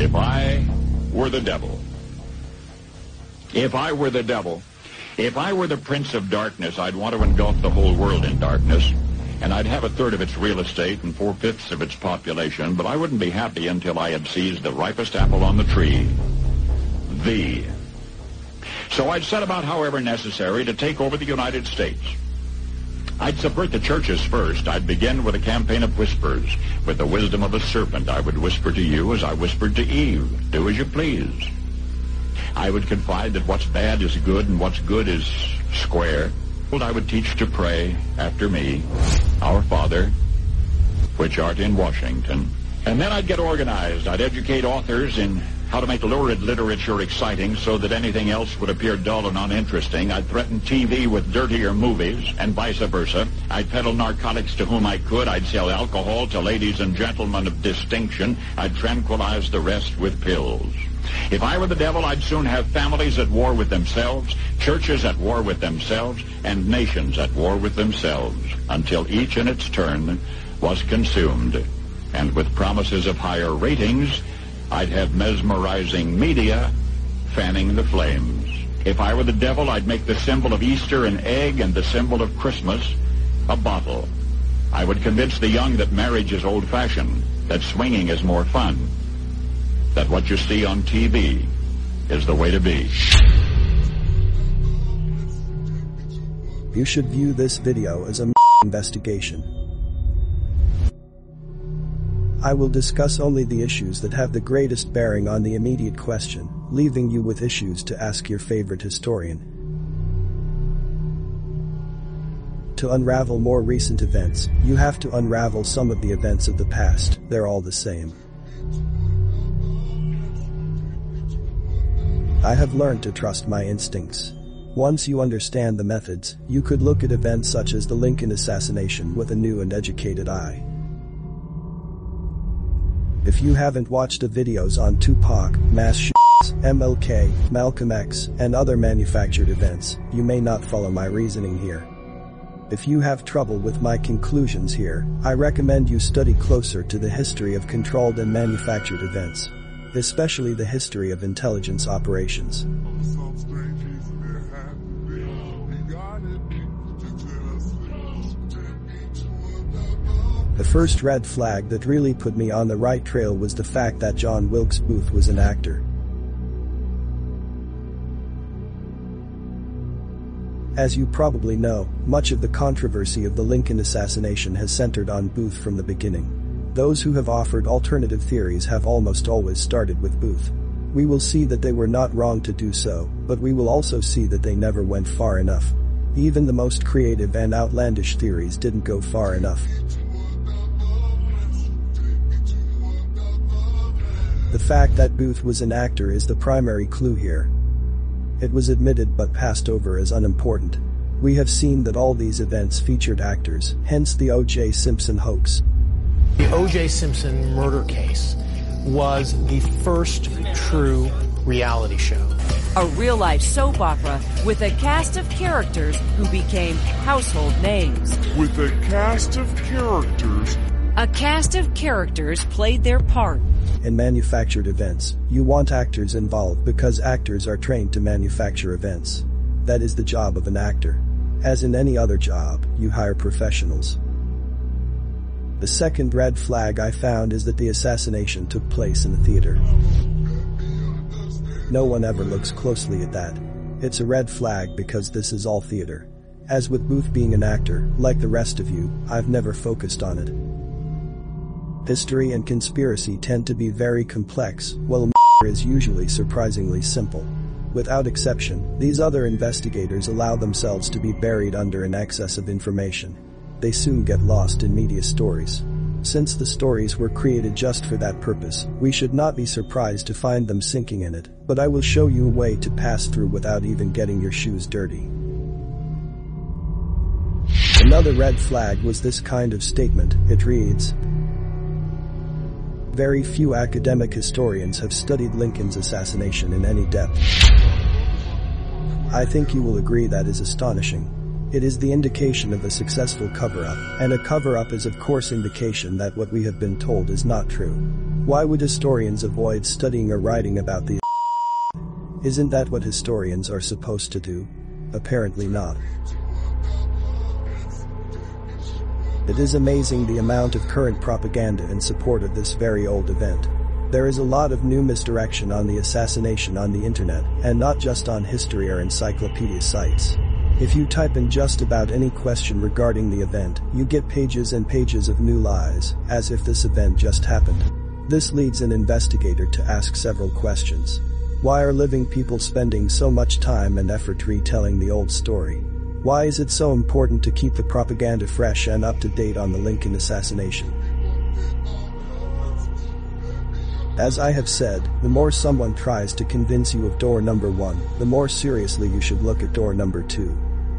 If I were the devil, if I were the devil, if I were the prince of darkness, I'd want to engulf the whole world in darkness, and I'd have a third of its real estate and four-fifths of its population, but I wouldn't be happy until I had seized the ripest apple on the tree. Thee. So I'd set about, however necessary, to take over the United States. I'd subvert the churches first. I'd begin with a campaign of whispers. With the wisdom of a serpent, I would whisper to you as I whispered to Eve, do as you please. I would confide that what's bad is good and what's good is square. I would teach to pray after me, Our Father, which art in Washington. And then I'd get organized. I'd educate authors in how to make lurid literature exciting so that anything else would appear dull and uninteresting. I'd threaten TV with dirtier movies and vice versa. I'd peddle narcotics to whom I could. I'd sell alcohol to ladies and gentlemen of distinction. I'd tranquilize the rest with pills. If I were the devil, I'd soon have families at war with themselves, churches at war with themselves, and nations at war with themselves, until each in its turn was consumed. And with promises of higher ratings, I'd have mesmerizing media fanning the flames. If I were the devil, I'd make the symbol of Easter an egg and the symbol of Christmas a bottle. I would convince the young that marriage is old-fashioned, that swinging is more fun, that what you see on TV is the way to be. You should view this video as a investigation. I will discuss only the issues that have the greatest bearing on the immediate question, leaving you with issues to ask your favorite historian. To unravel more recent events, you have to unravel some of the events of the past, they're all the same. I have learned to trust my instincts. Once you understand the methods, you could look at events such as the Lincoln assassination with a new and educated eye. If you haven't watched the videos on Tupac, mass shootings, MLK, Malcolm X, and other manufactured events, you may not follow my reasoning here. If you have trouble with my conclusions here, I recommend you study closer to the history of controlled and manufactured events, especially the history of intelligence operations. The first red flag that really put me on the right trail was the fact that John Wilkes Booth was an actor. As you probably know, much of the controversy of the Lincoln assassination has centered on Booth from the beginning. Those who have offered alternative theories have almost always started with Booth. We will see that they were not wrong to do so, but we will also see that they never went far enough. Even the most creative and outlandish theories didn't go far enough. Fact that Booth was an actor is the primary clue here. It was admitted but passed over as unimportant. We have seen that all these events featured actors, hence the O.J. Simpson hoax. The O.J. Simpson murder case was the first true reality show. A real life soap opera with a cast of characters who became household names. With a cast of characters. A cast of characters played their part in manufactured events, you want actors involved because actors are trained to manufacture events. That is the job of an actor. As in any other job, you hire professionals. The second red flag I found is that the assassination took place in a theater. No one ever looks closely at that. It's a red flag because this is all theater. As with Booth being an actor, like the rest of you, I've never focused on it. History and conspiracy tend to be very complex, while is usually surprisingly simple. Without exception, these other investigators allow themselves to be buried under an excess of information. They soon get lost in media stories. Since the stories were created just for that purpose, we should not be surprised to find them sinking in it, but I will show you a way to pass through without even getting your shoes dirty. Another red flag was this kind of statement, it reads, very few academic historians have studied Lincoln's assassination in any depth. I think you will agree that is astonishing. It is the indication of a successful cover-up, and a cover-up is of course indication that what we have been told is not true. Why would historians avoid studying or writing about the Isn't that what historians are supposed to do? Apparently not. It is amazing the amount of current propaganda in support of this very old event. There is a lot of new misdirection on the assassination on the internet, and not just on history or encyclopedia sites. If you type in just about any question regarding the event, you get pages and pages of new lies, as if this event just happened. This leads an investigator to ask several questions. Why are living people spending so much time and effort retelling the old story? Why is it so important to keep the propaganda fresh and up to date on the Lincoln assassination? As I have said, the more someone tries to convince you of door number one, the more seriously you should look at door number two.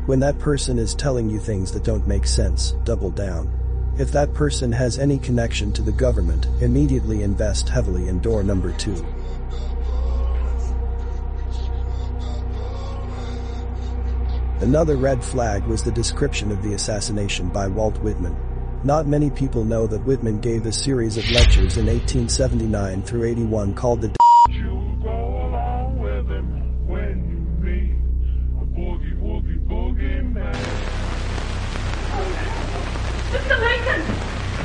When that person is telling you things that don't make sense, double down. If that person has any connection to the government, immediately invest heavily in door number two. Another red flag was the description of the assassination by Walt Whitman. Not many people know that Whitman gave a series of lectures in 1879 through 81 called the You go along with him when you meet a boogie woogie boogie man. Mr. Lincoln!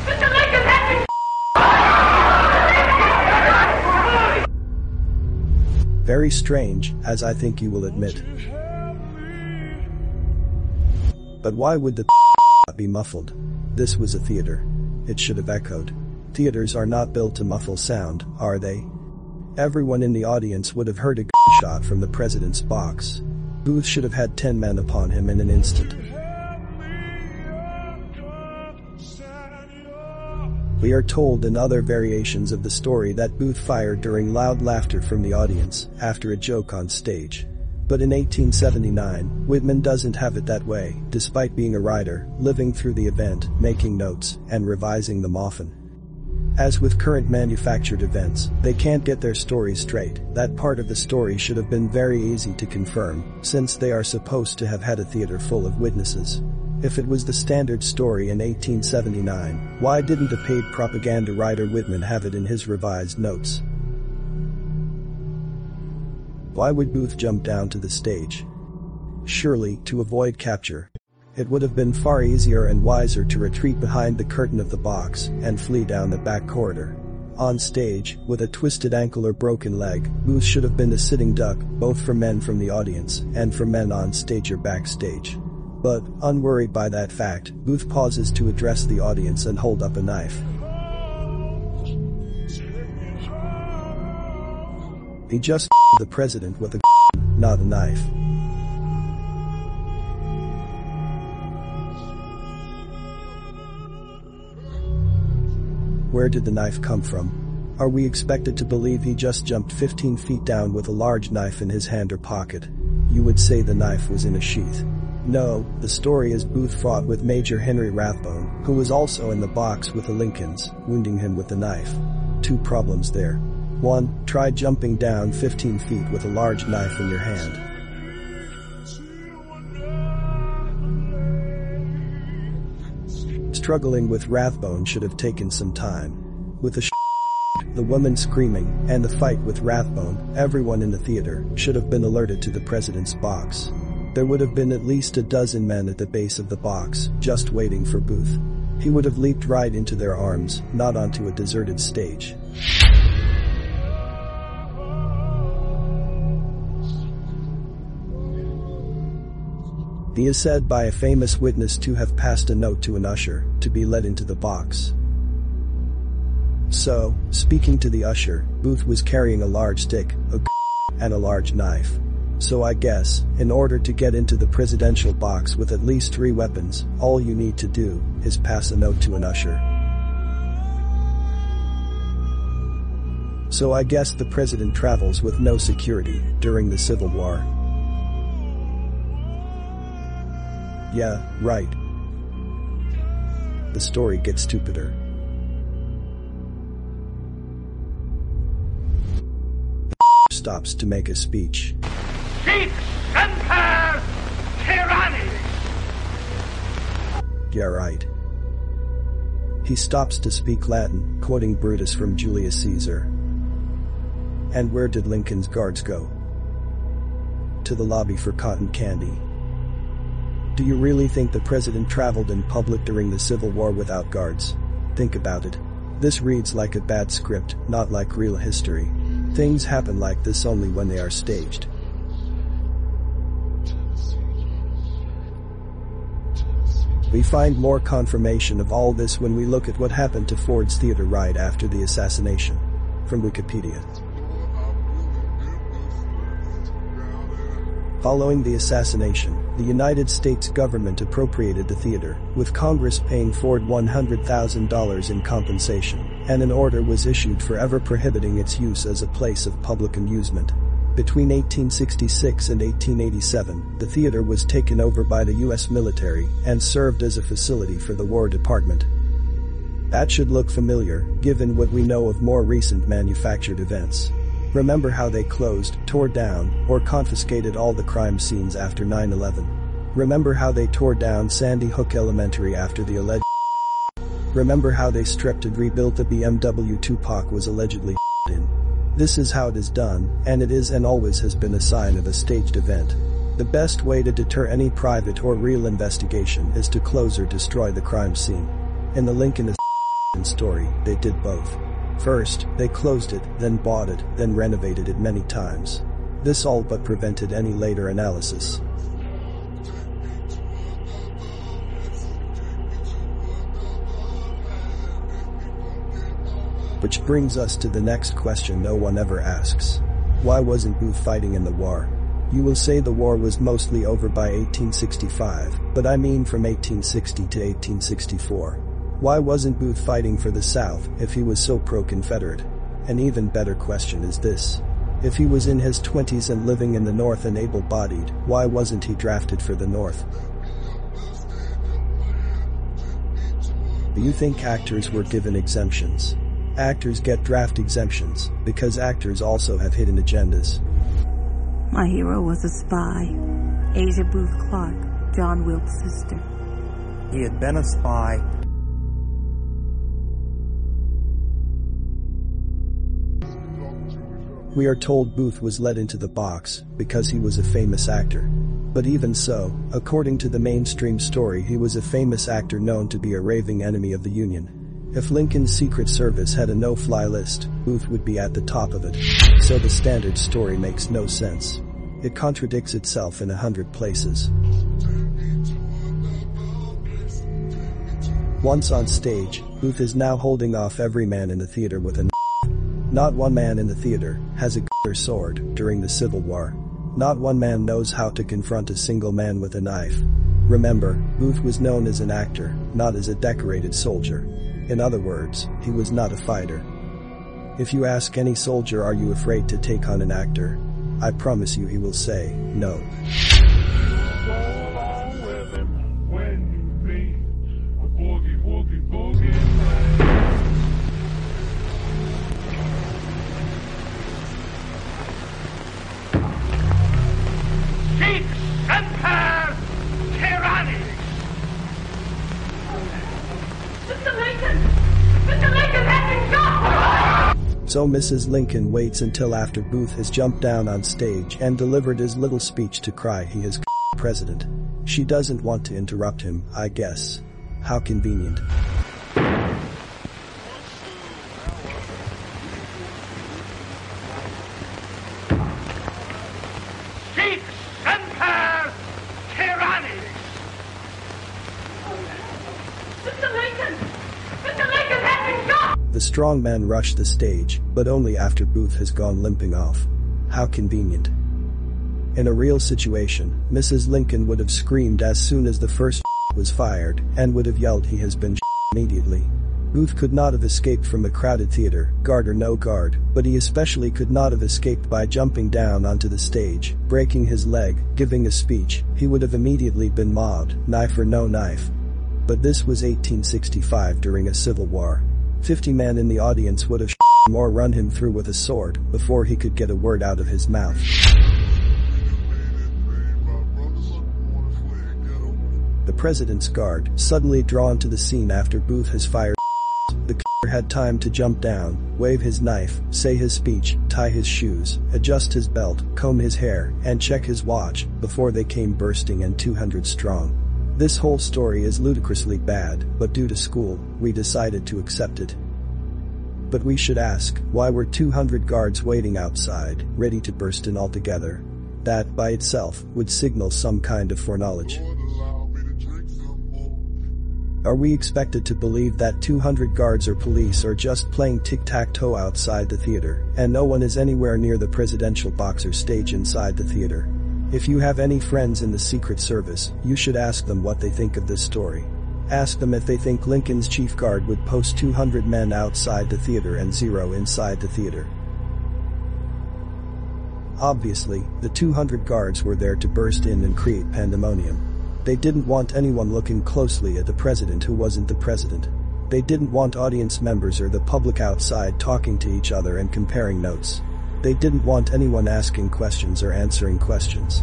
Mr. Lincoln, help me! Very strange, as I think you will admit. But why would the be muffled? This was a theater. It should have echoed. Theaters are not built to muffle sound, are they? Everyone in the audience would have heard a shot from the president's box. Booth should have had 10 men upon him in an instant. We are told in other variations of the story that Booth fired during loud laughter from the audience after a joke on stage. But in 1879, Whitman doesn't have it that way, despite being a writer, living through the event, making notes, and revising them often. As with current manufactured events, they can't get their story straight. That part of the story should have been very easy to confirm, since they are supposed to have had a theater full of witnesses. If it was the standard story in 1879, why didn't the paid propaganda writer Whitman have it in his revised notes? Why would Booth jump down to the stage? Surely, to avoid capture. It would have been far easier and wiser to retreat behind the curtain of the box and flee down the back corridor. On stage, with a twisted ankle or broken leg, Booth should have been the sitting duck, both for men from the audience and for men on stage or backstage. But, unworried by that fact, Booth pauses to address the audience and hold up a knife. He just the president with a not a knife. Where did the knife come from? Are we expected to believe he just jumped 15 feet down with a large knife in his hand or pocket? You would say the knife was in a sheath. No, the story is Booth fought with Major Henry Rathbone, who was also in the box with the Lincolns, wounding him with the knife. Two problems there. One, try jumping down 15 feet with a large knife in your hand. Struggling with Rathbone should have taken some time. With the the woman screaming, and the fight with Rathbone, everyone in the theater should have been alerted to the president's box. There would have been at least a dozen men at the base of the box, just waiting for Booth. He would have leaped right into their arms, not onto a deserted stage. He is said by a famous witness to have passed a note to an usher to be let into the box. So, speaking to the usher, Booth was carrying a large stick, a and a large knife. So I guess, in order to get into the presidential box with at least three weapons, all you need to do is pass a note to an usher. So I guess the president travels with no security during the Civil War. Yeah, right. The story gets stupider. stops to make a speech. Sic semper tyranni! yeah right. He stops to speak Latin, quoting Brutus from Julius Caesar. And where did Lincoln's guards go? To the lobby for cotton candy. Do you really think the president traveled in public during the Civil War without guards? Think about it. This reads like a bad script, not like real history. Things happen like this only when they are staged. We find more confirmation of all this when we look at what happened to Ford's Theater right after the assassination. From Wikipedia. Following the assassination, the United States government appropriated the theater, with Congress paying Ford $100,000 in compensation, and an order was issued forever prohibiting its use as a place of public amusement. Between 1866 and 1887, the theater was taken over by the U.S. military and served as a facility for the War Department. That should look familiar, given what we know of more recent manufactured events. Remember how they closed, tore down, or confiscated all the crime scenes after 9-11. Remember how they tore down Sandy Hook Elementary after the alleged Remember how they stripped and rebuilt the BMW Tupac was allegedly in. This is how it is done, and it is and always has been a sign of a staged event. The best way to deter any private or real investigation is to close or destroy the crime scene. In the Lincoln story, they did both. First, they closed it, then bought it, then renovated it many times. This all but prevented any later analysis. Which brings us to the next question no one ever asks. Why wasn't Booth fighting in the war? You will say the war was mostly over by 1865, but I mean from 1860 to 1864. Why wasn't Booth fighting for the South if he was so pro-Confederate? An even better question is this. If he was in his 20s and living in the North and able-bodied, why wasn't he drafted for the North? Do you think actors were given exemptions? Actors get draft exemptions because actors also have hidden agendas. My hero was a spy, Asia Booth Clarke, John Wilkes' sister. He had been a spy. We are told Booth was let into the box because he was a famous actor. But even so, according to the mainstream story he was a famous actor known to be a raving enemy of the Union. If Lincoln's Secret Service had a no-fly list, Booth would be at the top of it. So the standard story makes no sense. It contradicts itself in a hundred places. Once on stage, Booth is now holding off every man in the theater with a Not one man in the theater has a sword during the Civil War. Not one man knows how to confront a single man with a knife. Remember, Booth was known as an actor, not as a decorated soldier. In other words, he was not a fighter. If you ask any soldier are you afraid to take on an actor, I promise you he will say, no. So Mrs. Lincoln waits until after Booth has jumped down on stage and delivered his little speech to cry he is president. She doesn't want to interrupt him, I guess. How convenient. Sic semper tyrannis! Mr. Lincoln! Mr. Lincoln has been shot! The strong man rush the stage, but only after Booth has gone limping off. How convenient. In a real situation, Mrs. Lincoln would have screamed as soon as the first was fired and would have yelled he has been immediately. Booth could not have escaped from a crowded theater, guard or no guard, but he especially could not have escaped by jumping down onto the stage, breaking his leg, giving a speech, he would have immediately been mobbed, knife or no knife. But this was 1865 during a civil war. 50 men in the audience would have or run him through with a sword before he could get a word out of his mouth. The president's guard, suddenly drawn to the scene after Booth has fired the had time to jump down, wave his knife, say his speech, tie his shoes, adjust his belt, comb his hair, and check his watch before they came bursting and 200 strong. This whole story is ludicrously bad, but due to school, we decided to accept it. But we should ask, why were 200 guards waiting outside, ready to burst in altogether? That, by itself, would signal some kind of foreknowledge. Are we expected to believe that 200 guards or police are just playing tic-tac-toe outside the theater, and no one is anywhere near the presidential boxer stage inside the theater? If you have any friends in the Secret Service, you should ask them what they think of this story. Ask them if they think Lincoln's chief guard would post 200 men outside the theater and zero inside the theater. Obviously, the 200 guards were there to burst in and create pandemonium. They didn't want anyone looking closely at the president who wasn't the president. They didn't want audience members or the public outside talking to each other and comparing notes. They didn't want anyone asking questions or answering questions.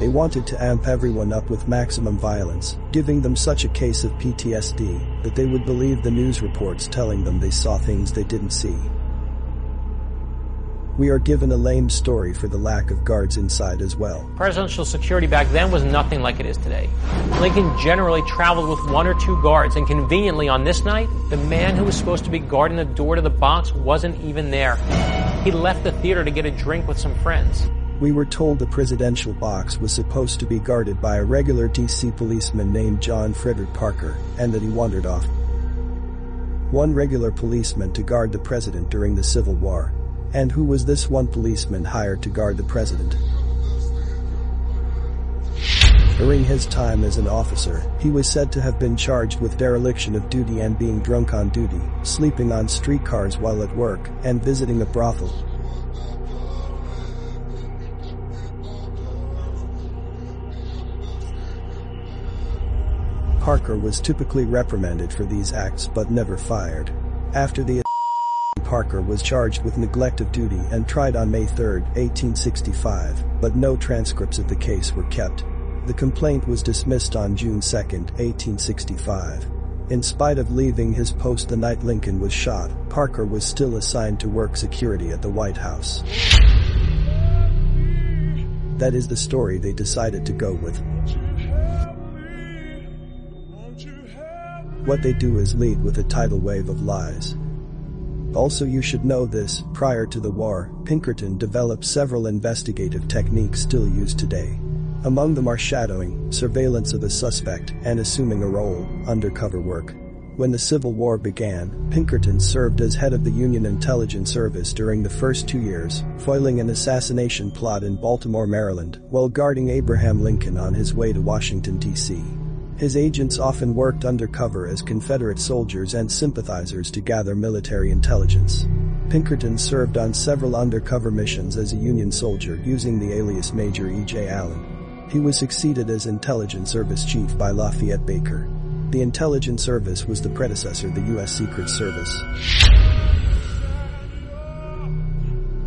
They wanted to amp everyone up with maximum violence, giving them such a case of PTSD that they would believe the news reports telling them they saw things they didn't see. We are given a lame story for the lack of guards inside as well. Presidential security back then was nothing like it is today. Lincoln generally traveled with one or two guards, and conveniently on this night, the man who was supposed to be guarding the door to the box wasn't even there. He left the theater to get a drink with some friends. We were told the presidential box was supposed to be guarded by a regular DC policeman named John Frederick Parker, and that he wandered off. One regular policeman to guard the president during the Civil War, and who was this one policeman hired to guard the president? During his time as an officer, he was said to have been charged with dereliction of duty and being drunk on duty, sleeping on streetcars while at work, and visiting a brothel. Parker was typically reprimanded for these acts but never fired. After the Parker was charged with neglect of duty and tried on May 3, 1865, but no transcripts of the case were kept. The complaint was dismissed on June 2, 1865. In spite of leaving his post the night Lincoln was shot, Parker was still assigned to work security at the White House. That is the story they decided to go with. What they do is lead with a tidal wave of lies. Also you should know this, prior to the war, Pinkerton developed several investigative techniques still used today. Among them are shadowing, surveillance of a suspect, and assuming a role, undercover work. When the Civil War began, Pinkerton served as head of the Union Intelligence Service during the first two years, foiling an assassination plot in Baltimore, Maryland, while guarding Abraham Lincoln on his way to Washington, D.C. His agents often worked undercover as Confederate soldiers and sympathizers to gather military intelligence. Pinkerton served on several undercover missions as a Union soldier using the alias Major E.J. Allen. He was succeeded as Intelligence Service Chief by Lafayette Baker. The Intelligence Service was the predecessor of the U.S. Secret Service.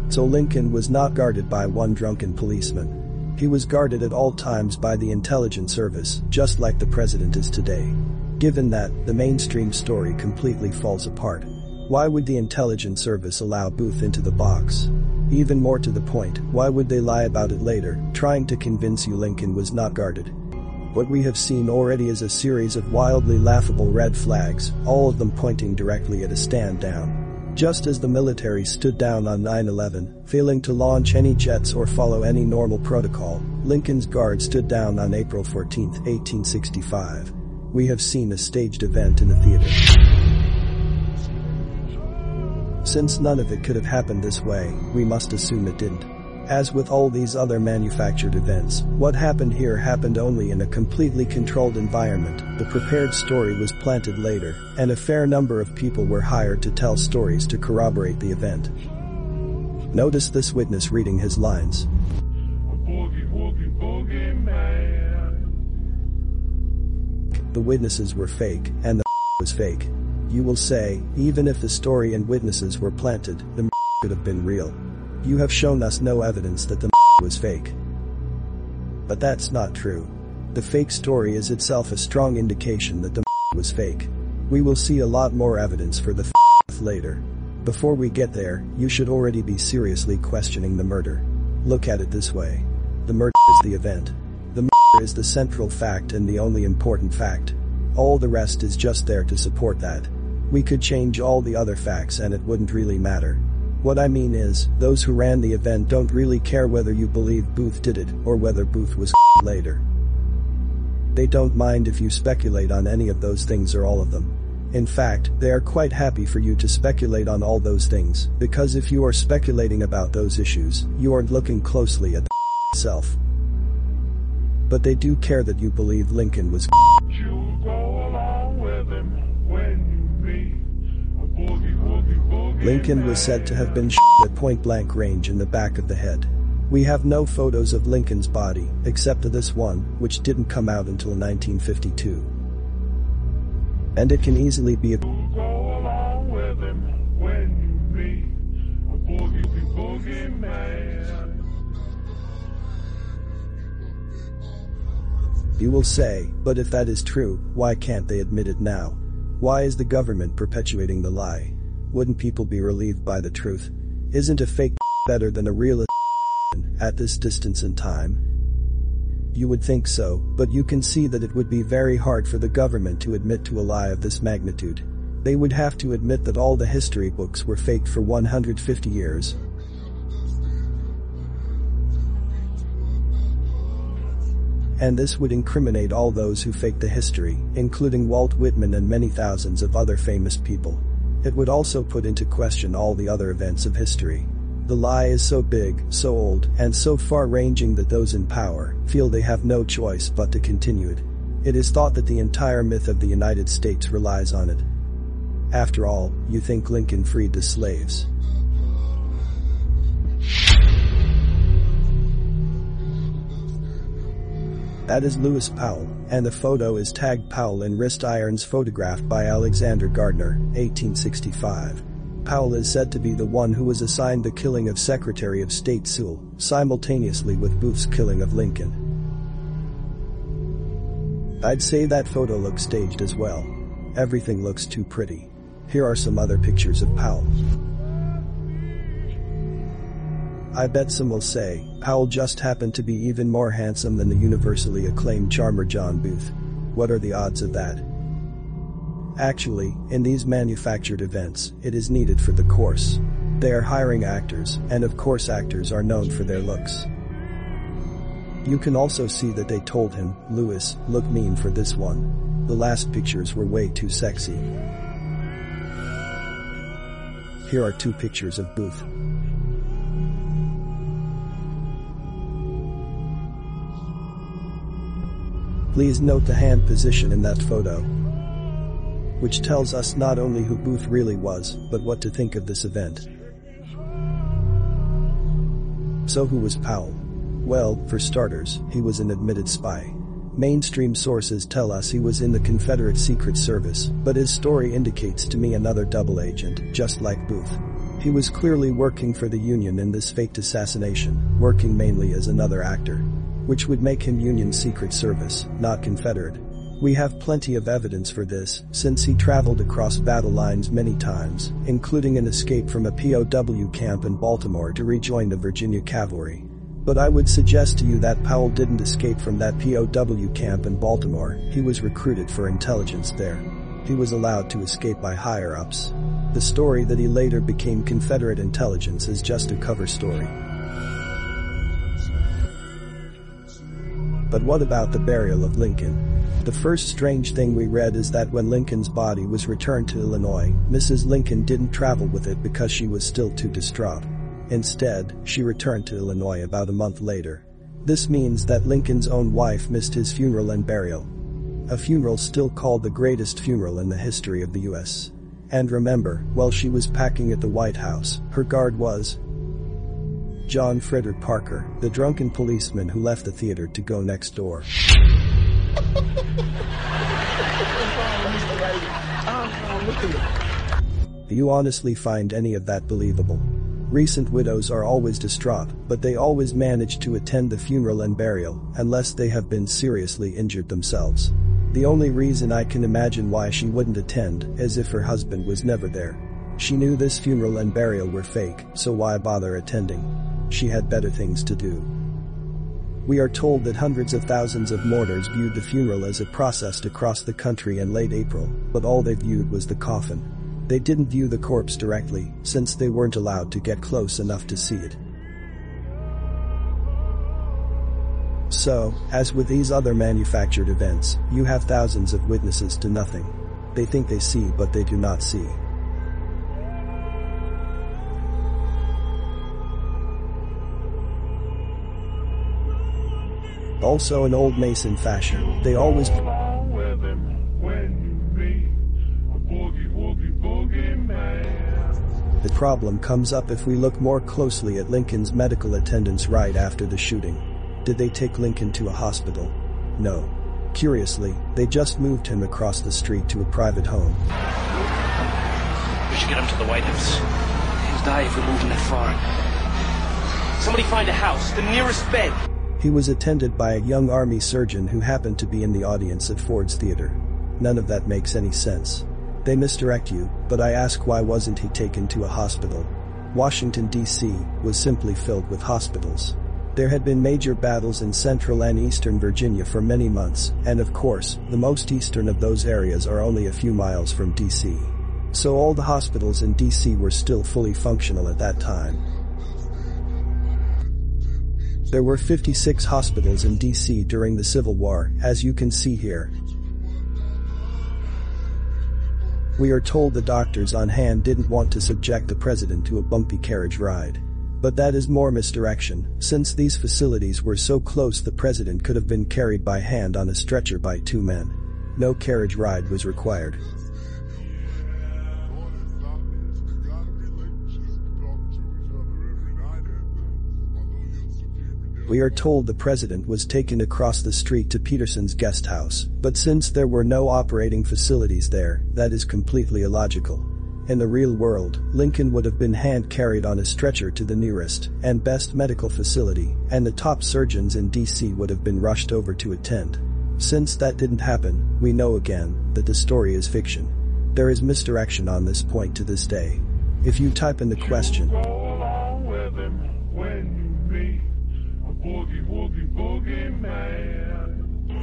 So Lincoln was not guarded by one drunken policeman. He was guarded at all times by the intelligence service, just like the president is today. Given that, the mainstream story completely falls apart. Why would the intelligence service allow Booth into the box? Even more to the point, why would they lie about it later, trying to convince you Lincoln was not guarded? What we have seen already is a series of wildly laughable red flags, all of them pointing directly at a stand down. Just as the military stood down on 9-11, failing to launch any jets or follow any normal protocol, Lincoln's Guard stood down on April 14, 1865. We have seen a staged event in the theater. Since none of it could have happened this way, we must assume it didn't. As with all these other manufactured events, what happened here happened only in a completely controlled environment. The prepared story was planted later, and a fair number of people were hired to tell stories to corroborate the event. Notice this witness reading his lines. Boogie, woogie, boogie. The witnesses were fake, and the was fake. You will say, even if the story and witnesses were planted, the could have been real. You have shown us no evidence that the was fake. But that's not true. The fake story is itself a strong indication that the was fake. We will see a lot more evidence for the later. Before we get there, you should already be seriously questioning the murder. Look at it this way. The murder is the event. The murder is the central fact and the only important fact. All the rest is just there to support that. We could change all the other facts and it wouldn't really matter. What I mean is, those who ran the event don't really care whether you believe Booth did it or whether Booth was later. They don't mind if you speculate on any of those things or all of them. In fact, they are quite happy for you to speculate on all those things, because if you are speculating about those issues, you aren't looking closely at the itself. But they do care that you believe Lincoln was Lincoln was said to have been shot at point blank range in the back of the head. We have no photos of Lincoln's body, except this one, which didn't come out until 1952. And it can easily be a You go along with him when you meet a boogie, boogie, boogie man. You will say, but if that is true, why can't they admit it now? Why is the government perpetuating the lie? Wouldn't people be relieved by the truth? Isn't a fake better than a real at this distance in time? You would think so, but you can see that it would be very hard for the government to admit to a lie of this magnitude. They would have to admit that all the history books were faked for 150 years, And this would incriminate all those who faked the history, including Walt Whitman and many thousands of other famous people. It would also put into question all the other events of history. The lie is so big, so old, and so far-ranging that those in power feel they have no choice but to continue it. It is thought that the entire myth of the United States relies on it. After all, you think Lincoln freed the slaves. That is Lewis Powell, and the photo is tagged Powell in wrist irons photographed by Alexander Gardner, 1865. Powell is said to be the one who was assigned the killing of Secretary of State Sewell, simultaneously with Booth's killing of Lincoln. I'd say that photo looks staged as well. Everything looks too pretty. Here are some other pictures of Powell. I bet some will say, Powell just happened to be even more handsome than the universally acclaimed charmer John Booth. What are the odds of that? Actually, in these manufactured events, it is needed for the course. They are hiring actors, and of course actors are known for their looks. You can also see that they told him, Lewis, look mean for this one. The last pictures were way too sexy. Here are two pictures of Booth. Please note the hand position in that photo, which tells us not only who Booth really was, but what to think of this event. So who was Powell? Well, for starters, he was an admitted spy. Mainstream sources tell us he was in the Confederate Secret Service, but his story indicates to me another double agent, just like Booth. He was clearly working for the Union in this faked assassination, working mainly as another actor which would make him Union Secret Service, not Confederate. We have plenty of evidence for this, since he traveled across battle lines many times, including an escape from a POW camp in Baltimore to rejoin the Virginia Cavalry. But I would suggest to you that Powell didn't escape from that POW camp in Baltimore, he was recruited for intelligence there. He was allowed to escape by higher-ups. The story that he later became Confederate intelligence is just a cover story. But what about the burial of Lincoln? The first strange thing we read is that when Lincoln's body was returned to Illinois, Mrs. Lincoln didn't travel with it because she was still too distraught. Instead, she returned to Illinois about a month later. This means that Lincoln's own wife missed his funeral and burial. A funeral still called the greatest funeral in the history of the US. And remember, while she was packing at the White House, her guard was John Frederick Parker, the drunken policeman who left the theater to go next door. Do you honestly find any of that believable? Recent widows are always distraught, but they always manage to attend the funeral and burial, unless they have been seriously injured themselves. The only reason I can imagine why she wouldn't attend is if her husband was never there. She knew this funeral and burial were fake, so why bother attending? She had better things to do. We are told that hundreds of thousands of mourners viewed the funeral as it processed across the country in late April, but all they viewed was the coffin. They didn't view the corpse directly, since they weren't allowed to get close enough to see it. So, as with these other manufactured events, you have thousands of witnesses to nothing. They think they see but they do not see. Also in old Mason fashion, they always along with him when you meet a boogie woogie boogie man. The problem comes up if we look more closely at Lincoln's medical attendants right after the shooting. Did they take Lincoln to a hospital? No. Curiously, they just moved him across the street to a private home. We should get him to the White House. He'll die if we move him that far. Somebody find a house, the nearest bed. He was attended by a young army surgeon who happened to be in the audience at Ford's Theater. None of that makes any sense. They misdirect you, but I ask why wasn't he taken to a hospital? Washington, D.C. was simply filled with hospitals. There had been major battles in central and eastern Virginia for many months, and of course, the most eastern of those areas are only a few miles from D.C. So all the hospitals in D.C. were still fully functional at that time. There were 56 hospitals in DC during the Civil War, as you can see here. We are told the doctors on hand didn't want to subject the president to a bumpy carriage ride. But that is more misdirection, since these facilities were so close the president could have been carried by hand on a stretcher by two men. No carriage ride was required. We are told the president was taken across the street to Petersen's guest house, but since there were no operating facilities there, that is completely illogical. In the real world, Lincoln would have been hand carried on a stretcher to the nearest and best medical facility, and the top surgeons in DC would have been rushed over to attend. Since that didn't happen, we know again that the story is fiction. There is misdirection on this point to this day. If you type in the question,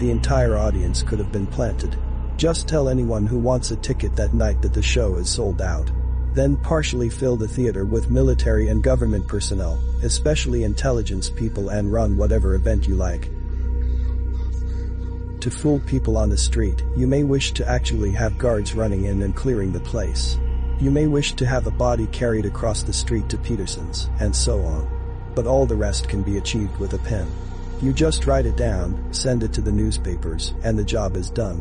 the entire audience could have been planted. Just tell anyone who wants a ticket that night that the show is sold out. Then partially fill the theater with military and government personnel, especially intelligence people and run whatever event you like. To fool people on the street, you may wish to actually have guards running in and clearing the place. You may wish to have a body carried across the street to Petersen's, and so on. But all the rest can be achieved with a pen. You just write it down, send it to the newspapers, and the job is done.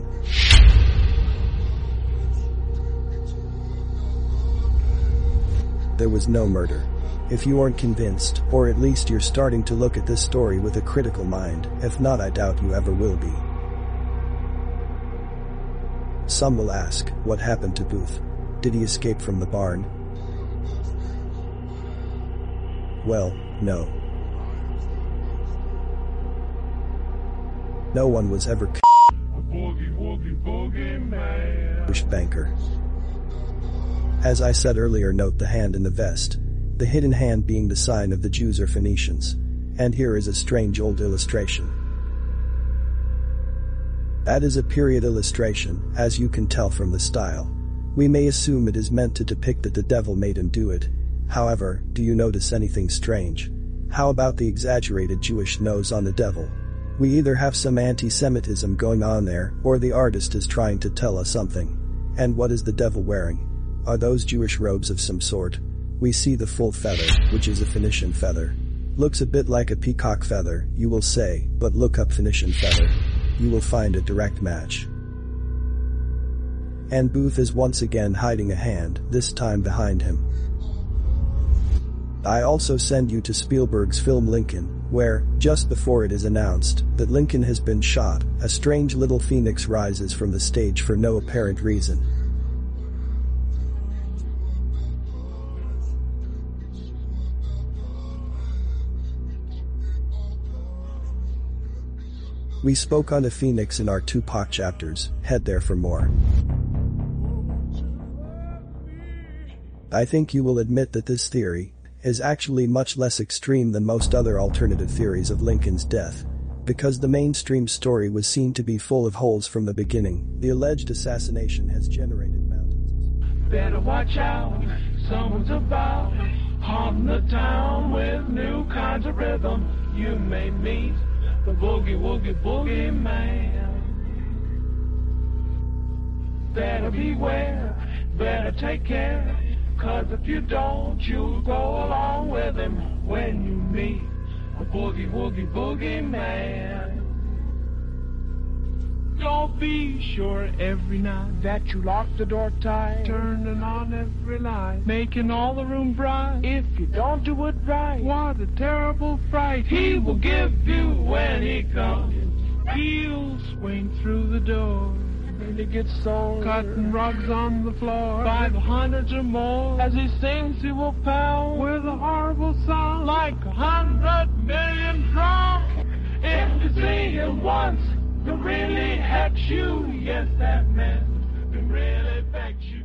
There was no murder. If you aren't convinced, or at least you're starting to look at this story with a critical mind, if not I doubt you ever will be. Some will ask, what happened to Booth? Did he escape from the barn? Well, no. No one was ever A boogie boogie man. Bush banker. As I said earlier note the hand in the vest. The hidden hand being the sign of the Jews or Phoenicians. And here is a strange old illustration. That is a period illustration, as you can tell from the style. We may assume it is meant to depict that the devil made him do it. However, do you notice anything strange? How about the exaggerated Jewish nose on the devil? We either have some anti-Semitism going on there, or the artist is trying to tell us something. And what is the devil wearing? Are those Jewish robes of some sort? We see the full feather, which is a Phoenician feather. Looks a bit like a peacock feather, you will say, but look up Phoenician feather. You will find a direct match. And Booth is once again hiding a hand, this time behind him. I also send you to Spielberg's film Lincoln, where, just before it is announced that Lincoln has been shot, a strange little phoenix rises from the stage for no apparent reason. We spoke on the phoenix in our Tupac chapters, head there for more. I think you will admit that this theory, is actually much less extreme than most other alternative theories of Lincoln's death. Because the mainstream story was seen to be full of holes from the beginning, the alleged assassination has generated mountains. Better watch out, someone's about haunting the town with new kinds of rhythm. You may meet the boogie woogie boogie man. Better beware, better take care, cause if you don't, you'll go along with him when you meet a boogie woogie boogie man. Don't be sure every night that you lock the door tight, turning on every light, making all the room bright. If you don't do it right, what a terrible fright he will give you when he comes. He'll swing through the door. He gets sore, cutting rugs on the floor by the hundreds or more. As he sings, he will pound with a horrible sound like a hundred million drums. If you see him once, he'll really hurt you. Yes, that man can really affect you.